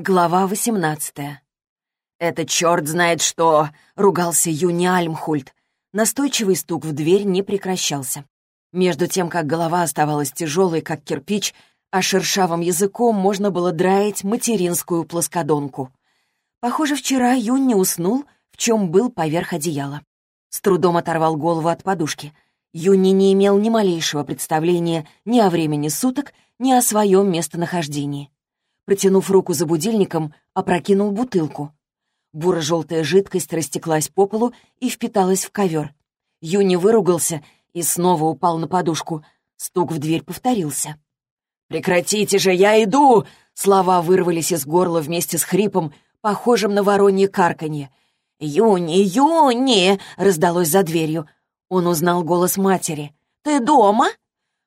Глава 18 «Это черт знает что!» — ругался Юни Альмхульт. Настойчивый стук в дверь не прекращался. Между тем, как голова оставалась тяжелой, как кирпич, а шершавым языком можно было драить материнскую плоскодонку. Похоже, вчера Юнни уснул, в чем был поверх одеяла. С трудом оторвал голову от подушки. Юнни не имел ни малейшего представления ни о времени суток, ни о своем местонахождении протянув руку за будильником, опрокинул бутылку. Буро-желтая жидкость растеклась по полу и впиталась в ковер. Юни выругался и снова упал на подушку. Стук в дверь повторился. «Прекратите же, я иду!» Слова вырвались из горла вместе с хрипом, похожим на воронье карканье. «Юни, Юни!» — раздалось за дверью. Он узнал голос матери. «Ты дома?»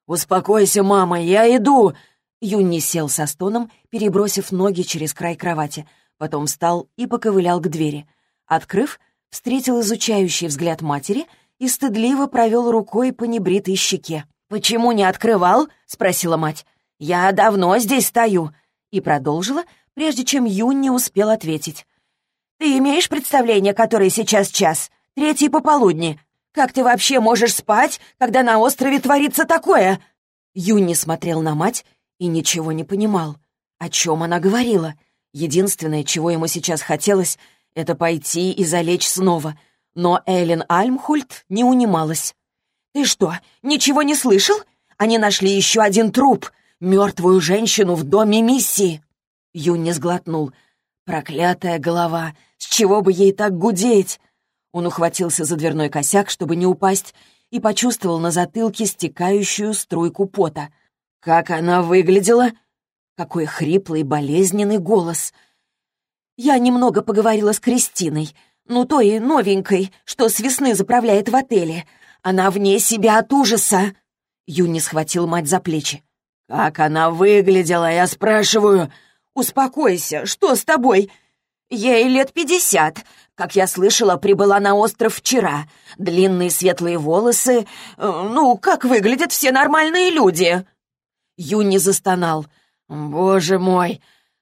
«Успокойся, мама, я иду!» Юнни сел со стоном, перебросив ноги через край кровати, потом встал и поковылял к двери. Открыв, встретил изучающий взгляд матери и стыдливо провел рукой по небритой щеке. «Почему не открывал?» — спросила мать. «Я давно здесь стою». И продолжила, прежде чем Юнни успел ответить. «Ты имеешь представление, который сейчас час? Третий пополудни. Как ты вообще можешь спать, когда на острове творится такое?» Юнни смотрел на мать и ничего не понимал. О чем она говорила? Единственное, чего ему сейчас хотелось, это пойти и залечь снова. Но Эллен Альмхульт не унималась. «Ты что, ничего не слышал? Они нашли еще один труп, мертвую женщину в доме миссии!» Юнни сглотнул. «Проклятая голова! С чего бы ей так гудеть?» Он ухватился за дверной косяк, чтобы не упасть, и почувствовал на затылке стекающую струйку пота — как она выглядела? Какой хриплый, болезненный голос. Я немного поговорила с Кристиной, ну той новенькой, что с весны заправляет в отеле. Она вне себя от ужаса. Юни схватил мать за плечи. «Как она выглядела, я спрашиваю?» «Успокойся, что с тобой?» «Ей лет пятьдесят. Как я слышала, прибыла на остров вчера. Длинные светлые волосы. Э, ну, как выглядят все нормальные люди?» Юни застонал. «Боже мой!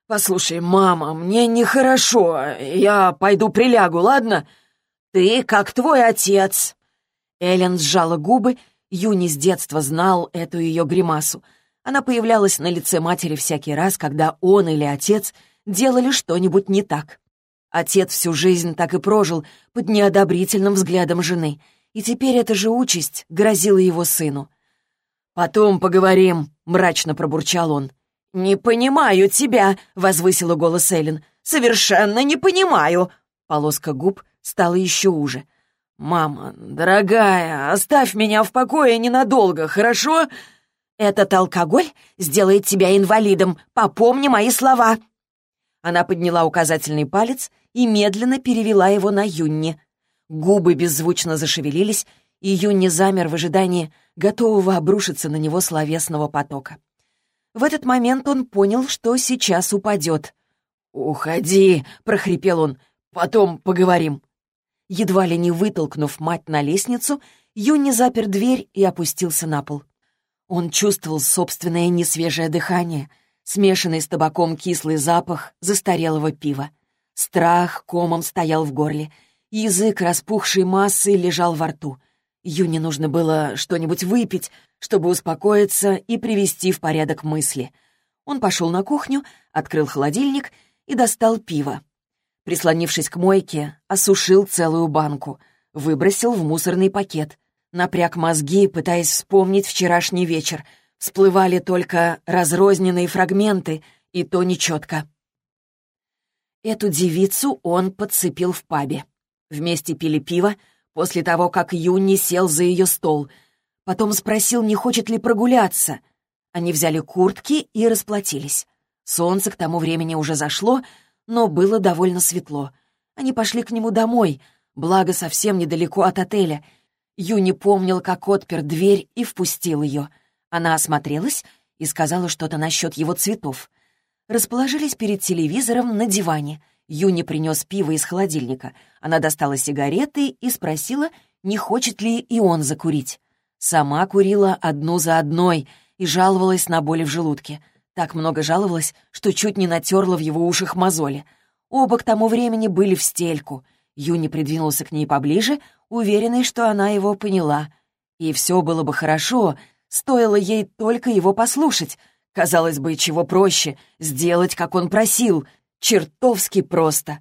Послушай, мама, мне нехорошо. Я пойду прилягу, ладно? Ты как твой отец!» Эллен сжала губы. Юни с детства знал эту ее гримасу. Она появлялась на лице матери всякий раз, когда он или отец делали что-нибудь не так. Отец всю жизнь так и прожил под неодобрительным взглядом жены, и теперь эта же участь грозила его сыну. «Потом поговорим», — мрачно пробурчал он. «Не понимаю тебя», — возвысила голос Эллен. «Совершенно не понимаю». Полоска губ стала еще уже. «Мама, дорогая, оставь меня в покое ненадолго, хорошо?» «Этот алкоголь сделает тебя инвалидом, попомни мои слова». Она подняла указательный палец и медленно перевела его на Юнни. Губы беззвучно зашевелились, и Юнни замер в ожидании, готового обрушиться на него словесного потока. В этот момент он понял, что сейчас упадет. «Уходи!» — прохрипел он. «Потом поговорим». Едва ли не вытолкнув мать на лестницу, Юнни запер дверь и опустился на пол. Он чувствовал собственное несвежее дыхание, смешанный с табаком кислый запах застарелого пива. Страх комом стоял в горле, язык распухшей массой лежал во рту — Юне нужно было что-нибудь выпить, чтобы успокоиться и привести в порядок мысли. Он пошел на кухню, открыл холодильник и достал пиво. Прислонившись к мойке, осушил целую банку, выбросил в мусорный пакет. Напряг мозги, пытаясь вспомнить вчерашний вечер. Всплывали только разрозненные фрагменты, и то нечетко. Эту девицу он подцепил в пабе. Вместе пили пиво, после того, как Юнни сел за ее стол. Потом спросил, не хочет ли прогуляться. Они взяли куртки и расплатились. Солнце к тому времени уже зашло, но было довольно светло. Они пошли к нему домой, благо совсем недалеко от отеля. Юни помнил, как отпер дверь и впустил ее. Она осмотрелась и сказала что-то насчет его цветов. Расположились перед телевизором на диване — Юни принес пиво из холодильника. Она достала сигареты и спросила, не хочет ли и он закурить. Сама курила одну за одной и жаловалась на боли в желудке. Так много жаловалась, что чуть не натерла в его ушах мозоли. Оба к тому времени были в стельку. Юни придвинулся к ней поближе, уверенный, что она его поняла. И все было бы хорошо, стоило ей только его послушать. Казалось бы, чего проще — сделать, как он просил. Чертовски просто.